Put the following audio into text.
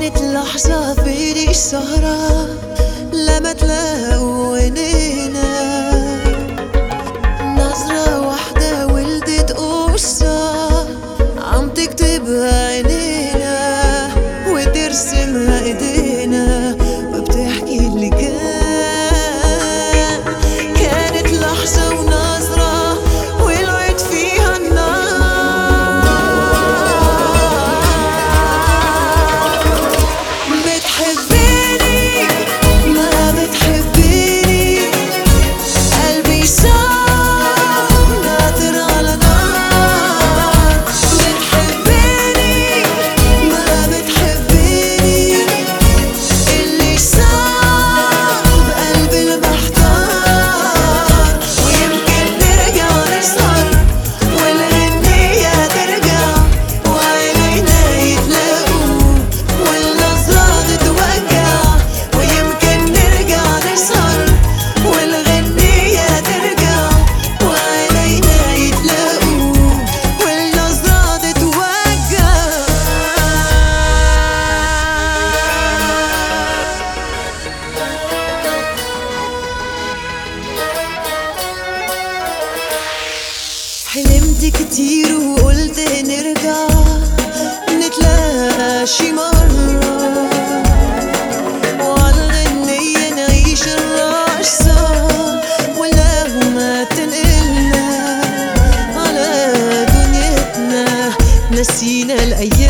كانت لحظة في السهرة لما تلاقوا عينينا نظرة حلمت كتير وقلت نرجع نتلاقى شي مرة وعالغنية نعيش الرقصة ما تنقلنا على دنيتنا. نسينا الأيام